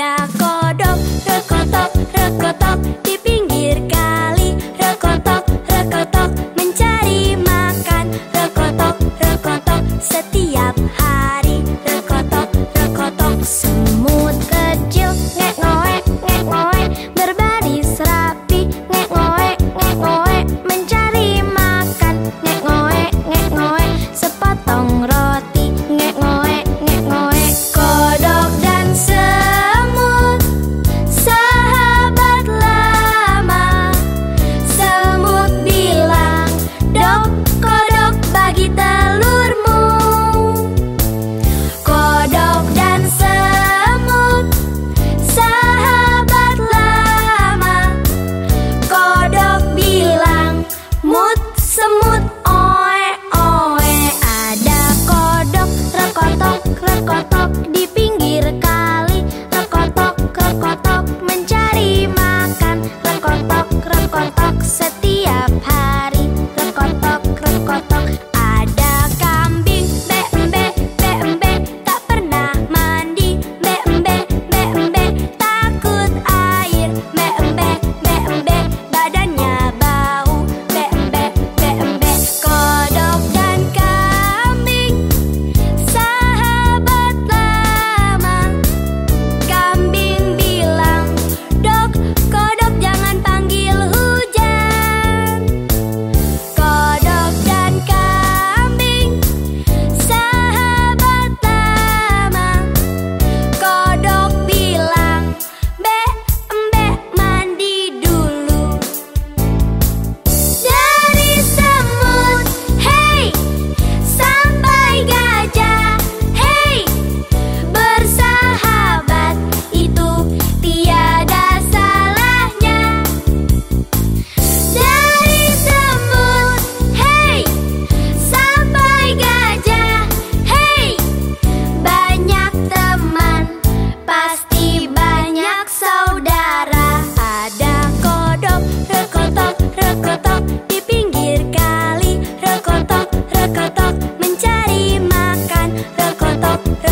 Yeah. Dog